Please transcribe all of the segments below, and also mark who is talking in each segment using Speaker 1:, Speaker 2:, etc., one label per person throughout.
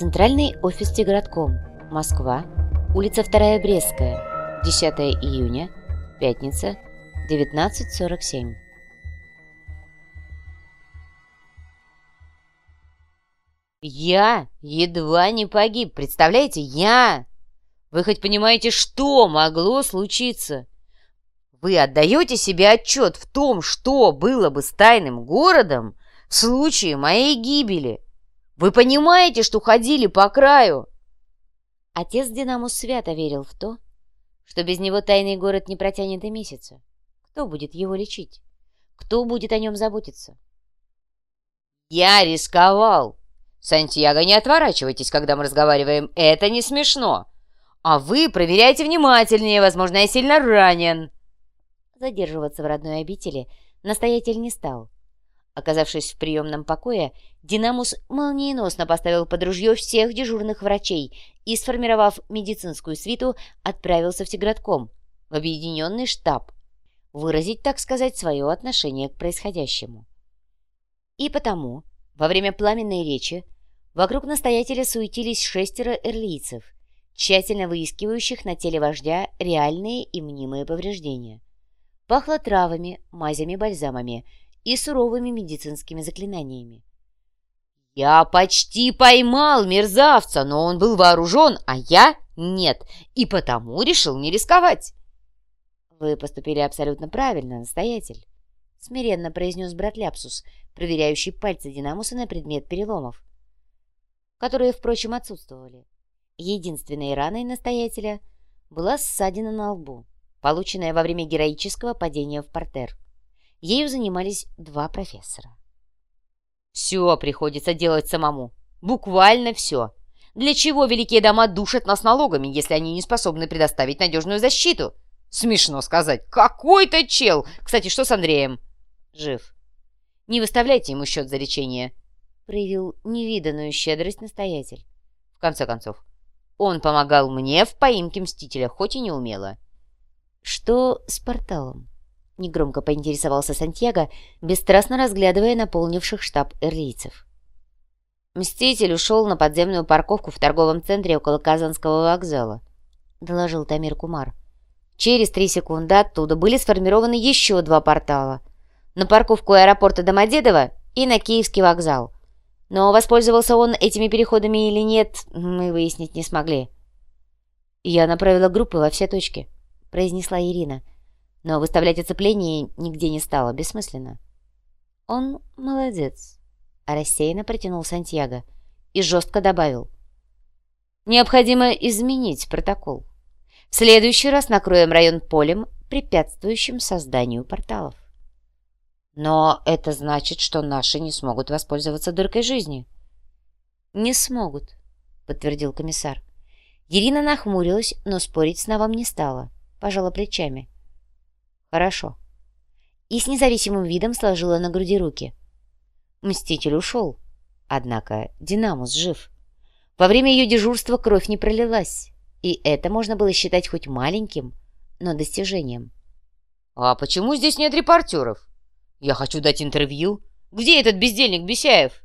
Speaker 1: Центральный офис Тигратком. Москва. Улица 2 Брестская. 10 июня. Пятница. 19.47.
Speaker 2: Я едва не погиб, представляете? Я! Вы хоть понимаете, что могло случиться? Вы отдаете себе отчет в том, что было бы с тайным городом в случае моей гибели? Вы понимаете, что ходили по краю?»
Speaker 1: Отец Динамус свято верил в то, что без него тайный город не протянет и месяца. Кто будет его лечить? Кто будет о нем заботиться?
Speaker 2: «Я рисковал!» «Сантьяго, не отворачивайтесь, когда мы разговариваем. Это не смешно. А вы проверяйте внимательнее, возможно, я сильно ранен».
Speaker 1: Задерживаться в родной обители настоятель не стал. Оказавшись в приемном покое, Динамус молниеносно поставил под ружье всех дежурных врачей и, сформировав медицинскую свиту, отправился в Тигратком, в объединенный штаб, выразить, так сказать, свое отношение к происходящему. И потому, во время пламенной речи, вокруг настоятеля суетились шестеро эрлийцев, тщательно выискивающих на теле вождя реальные и мнимые повреждения. Пахло травами, мазями, бальзамами и суровыми медицинскими заклинаниями.
Speaker 2: «Я почти поймал мерзавца, но он был вооружен, а я нет, и потому решил не рисковать».
Speaker 1: «Вы поступили абсолютно правильно, настоятель», — смиренно произнес брат Ляпсус, проверяющий пальцы Динамуса на предмет переломов, которые, впрочем, отсутствовали. Единственной раной настоятеля была ссадина на лбу, полученная во время героического падения в портер. Ею занимались два профессора.
Speaker 2: «Все приходится делать самому. Буквально все. Для чего великие дома душат нас налогами, если они не способны предоставить надежную защиту? Смешно сказать. Какой-то чел! Кстати, что с Андреем?» «Жив. Не выставляйте ему счет за лечение», — проявил невиданную щедрость настоятель. «В конце концов, он помогал мне в поимке Мстителя, хоть и не умело».
Speaker 1: «Что с порталом?» Негромко поинтересовался Сантьяго, бесстрастно разглядывая наполнивших штаб эрлийцев.
Speaker 2: «Мститель ушел на подземную парковку в торговом центре около Казанского вокзала», — доложил Тамир Кумар. «Через три секунды оттуда были сформированы еще два портала. На парковку аэропорта Домодедово и на Киевский вокзал. Но воспользовался он этими переходами или нет, мы выяснить не смогли».
Speaker 1: «Я направила группы во все точки», — произнесла Ирина. Но выставлять оцепление нигде не стало, бессмысленно. «Он молодец», — рассеянно протянул Сантьяго и жестко добавил. «Необходимо изменить протокол. В следующий раз накроем район полем, препятствующим созданию порталов».
Speaker 2: «Но это значит, что наши не смогут воспользоваться дыркой жизни».
Speaker 1: «Не смогут», — подтвердил комиссар. Ирина нахмурилась, но спорить с Навом не стала, пожала плечами. Хорошо. И с независимым видом сложила на груди руки. Мститель ушел. Однако Динамус жив. Во время ее дежурства кровь не пролилась. И это можно было считать хоть маленьким, но достижением.
Speaker 2: «А почему здесь нет репортеров? Я хочу дать интервью. Где этот бездельник Бесяев?»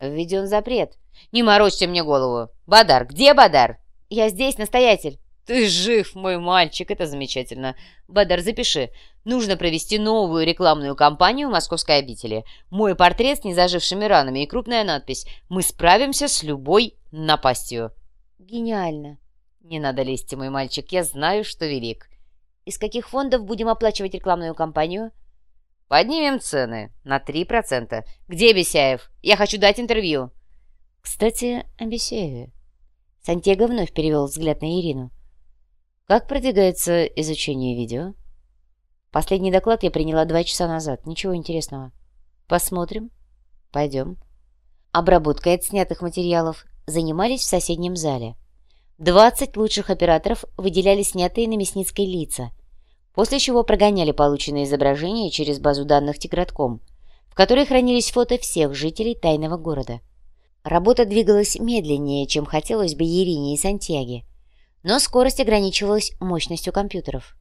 Speaker 1: «Введен запрет».
Speaker 2: «Не морочьте мне голову. Бадар, где Бадар?»
Speaker 1: «Я здесь, настоятель».
Speaker 2: «Ты жив, мой мальчик, это замечательно. Бадар, запиши. Нужно провести новую рекламную кампанию в московской обители. Мой портрет с незажившими ранами и крупная надпись «Мы справимся с любой напастью».
Speaker 1: Гениально.
Speaker 2: Не надо лезть, мой мальчик, я знаю, что велик.
Speaker 1: Из каких фондов будем оплачивать рекламную кампанию?
Speaker 2: Поднимем цены на 3%. Где Бесяев? Я хочу дать интервью.
Speaker 1: Кстати, о Бесяеве. Сантьяго вновь перевел взгляд на Ирину. Как продвигается изучение видео? Последний доклад я приняла два часа назад. Ничего интересного. Посмотрим. Пойдем. Обработкой отснятых материалов занимались в соседнем зале. 20 лучших операторов выделяли снятые на Мясницкой лица, после чего прогоняли полученные изображения через базу данных Тигратком, в которой хранились фото всех жителей тайного города. Работа двигалась медленнее, чем хотелось бы Ерине и Сантьяге но скорость ограничивалась мощностью компьютеров.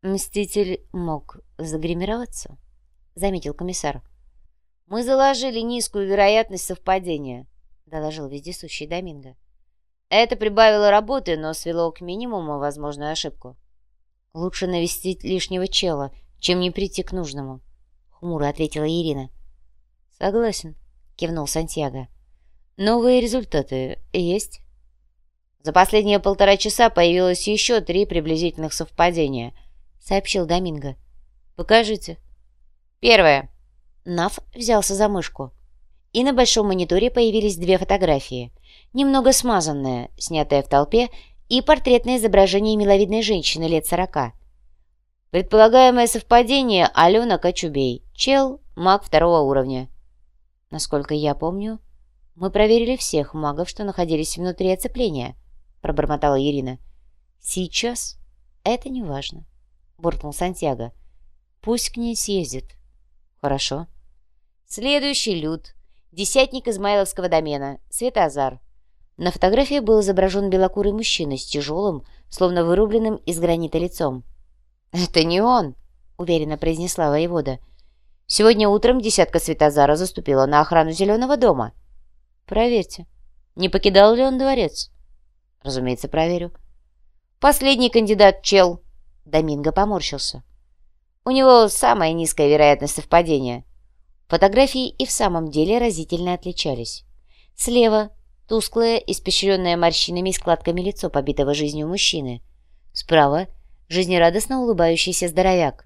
Speaker 1: «Мститель мог загримироваться», — заметил комиссар.
Speaker 2: «Мы заложили низкую вероятность совпадения.
Speaker 1: — доложил вездесущий Доминго. «Это прибавило работы, но свело к минимуму возможную ошибку. Лучше навестить лишнего чела, чем не прийти к нужному», — хмуро ответила Ирина. «Согласен», — кивнул Сантьяго. «Новые результаты есть?» «За последние полтора часа появилось еще три приблизительных совпадения», — сообщил Доминго. «Покажите». «Первое». Нав взялся за мышку. И на большом мониторе появились две фотографии. Немного смазанная, снятая в толпе, и портретное изображение миловидной женщины лет сорока. Предполагаемое совпадение Алена Кочубей, чел, маг второго уровня. Насколько я помню, мы проверили всех магов, что находились внутри оцепления, пробормотала Ирина. Сейчас это не важно, буркнул Сантьяго. Пусть к ней съездит. Хорошо. Следующий люд. Десятник Измайловского домена. Светозар. На фотографии был изображен белокурый мужчина с тяжелым, словно вырубленным из гранита лицом. «Это не он», — уверенно произнесла воевода. «Сегодня утром десятка Светозара заступила на охрану Зеленого дома». «Проверьте, не покидал ли он дворец?» «Разумеется, проверю». «Последний кандидат чел». Доминго поморщился. «У него самая низкая вероятность совпадения». Фотографии и в самом деле разительно отличались. Слева Тусклое, испещренное морщинами и складками лицо побитого жизнью мужчины. Справа — жизнерадостно улыбающийся здоровяк.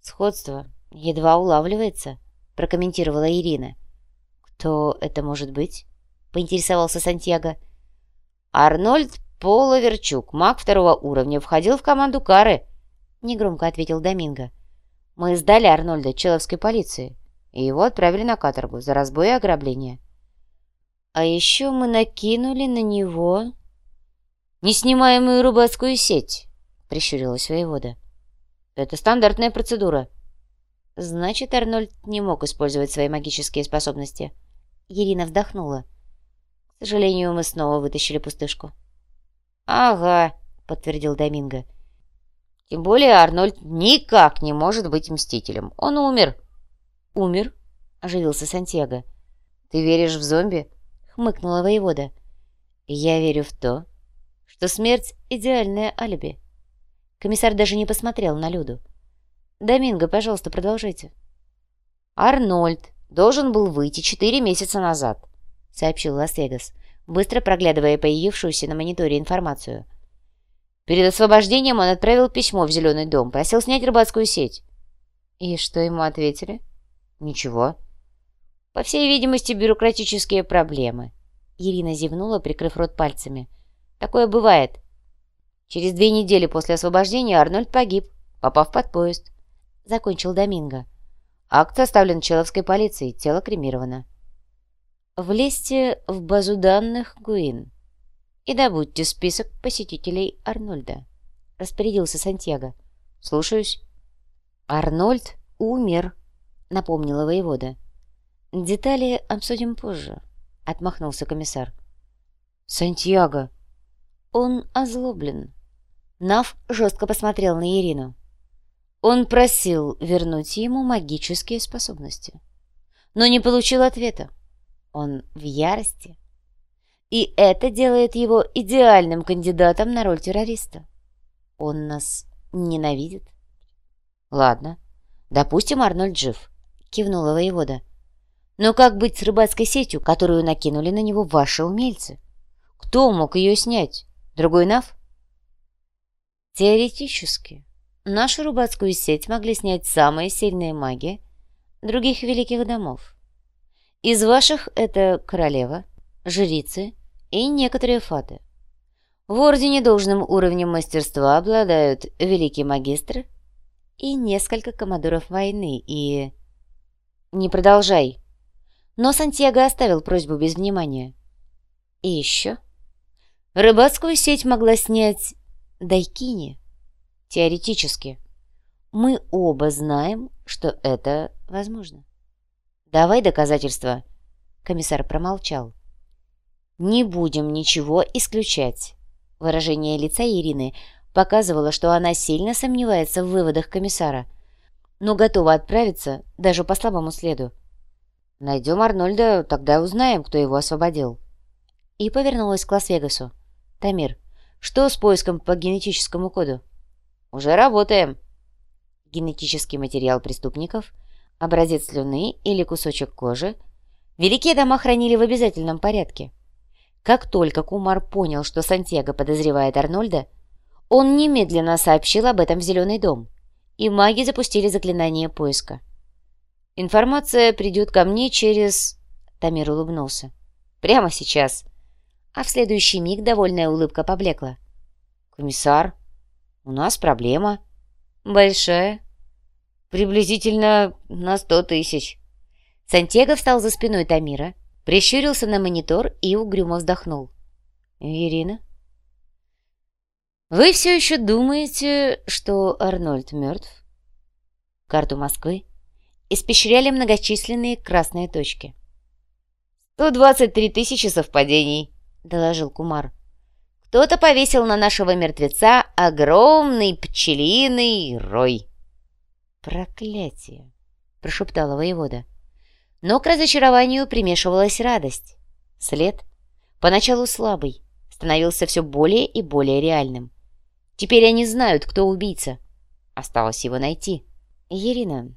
Speaker 1: «Сходство едва улавливается», — прокомментировала Ирина. «Кто это может быть?» — поинтересовался Сантьяго. «Арнольд Половерчук, маг второго уровня, входил в команду Кары», — негромко ответил Доминго. «Мы сдали Арнольда Человской полиции, и его отправили на каторгу за разбой и ограбление». А еще мы накинули на него неснимаемую рыбацкую сеть, прищурилась воевода. Это стандартная процедура. Значит, Арнольд не мог использовать свои магические способности. Ирина вздохнула. К сожалению, мы снова вытащили пустышку. «Ага», — подтвердил Доминго. «Тем более Арнольд никак не может быть мстителем. Он умер». «Умер?» — оживился Сантьяго. «Ты веришь в зомби?» хмыкнула воевода. «Я верю в то, что смерть — идеальное алиби». Комиссар даже не посмотрел на Люду. «Доминго, пожалуйста, продолжайте». «Арнольд должен был выйти четыре месяца назад», — сообщил Лас-Вегас, быстро проглядывая появившуюся на мониторе информацию. Перед освобождением он отправил письмо в Зеленый дом, просил снять рыбацкую сеть. «И что ему ответили?» «Ничего. По всей видимости, бюрократические проблемы. Ирина зевнула, прикрыв рот пальцами. Такое бывает. Через две недели после освобождения Арнольд погиб, попав под поезд. Закончил Доминго. Акт составлен Человской полицией, тело кремировано. Влезьте в базу данных ГУИН и добудьте список посетителей Арнольда. Распорядился Сантьяго. Слушаюсь. Арнольд умер, напомнила воевода. «Детали обсудим позже», — отмахнулся комиссар. «Сантьяго!» «Он озлоблен». Нав жестко посмотрел на Ирину. Он просил вернуть ему магические способности, но не получил ответа. Он в ярости. И это делает его идеальным кандидатом на роль террориста. Он нас ненавидит. «Ладно, допустим, Арнольд жив», — кивнула воевода. Но как быть с рыбацкой сетью, которую накинули на него ваши умельцы? Кто мог ее снять? Другой Нав? Теоретически. Нашу рыбацкую сеть могли снять самые сильные маги других великих домов. Из ваших это королева, жрицы и некоторые фаты. В Ордене должным уровнем мастерства обладают великий магистр и несколько командоров войны и... «Не продолжай!» Но Сантьяго оставил просьбу без внимания. И еще. Рыбацкую сеть могла снять Дайкини. Теоретически. Мы оба знаем, что это возможно. Давай доказательства. Комиссар промолчал. Не будем ничего исключать. Выражение лица Ирины показывало, что она сильно сомневается в выводах комиссара, но готова отправиться даже по слабому следу. Найдем Арнольда, тогда узнаем, кто его освободил. И повернулась к Лас-Вегасу. Тамир, что с поиском по генетическому коду?
Speaker 2: Уже работаем.
Speaker 1: Генетический материал преступников, образец слюны или кусочек кожи великие дома хранили в обязательном порядке. Как только Кумар понял, что Сантьяго подозревает Арнольда, он немедленно сообщил об этом в Зеленый дом, и маги запустили заклинание поиска. «Информация придет ко мне через...» Тамир улыбнулся. «Прямо сейчас». А в следующий миг довольная улыбка поблекла. «Комиссар, у нас проблема». «Большая?» «Приблизительно на сто тысяч». Сантьяго встал за спиной Тамира, прищурился на монитор и угрюмо вздохнул. «Ирина?» «Вы все еще думаете, что Арнольд мертв?» Карту Москвы испещряли многочисленные красные точки.
Speaker 2: «Сто двадцать три тысячи совпадений», — доложил Кумар. «Кто-то повесил на нашего мертвеца огромный пчелиный рой».
Speaker 1: «Проклятие!» — прошептала воевода. Но к разочарованию примешивалась радость. След, поначалу слабый, становился все более и более реальным. Теперь они знают, кто убийца. Осталось его найти. Ирина,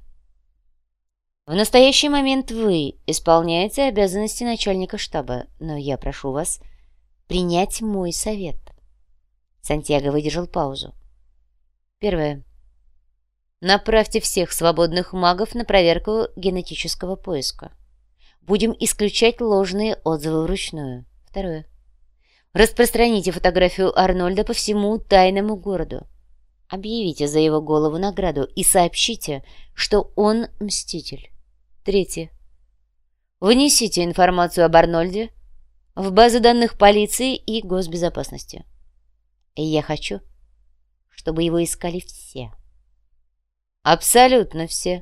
Speaker 1: в настоящий момент вы исполняете обязанности начальника штаба, но я прошу вас принять мой совет. Сантьяго выдержал паузу. Первое. Направьте всех свободных магов на проверку генетического поиска. Будем исключать ложные отзывы вручную. Второе. Распространите фотографию Арнольда по всему тайному городу. Объявите за его голову награду и сообщите, что он мститель. Третье. Внесите информацию об Арнольде в базы данных полиции и госбезопасности. И я хочу, чтобы его искали все. Абсолютно все.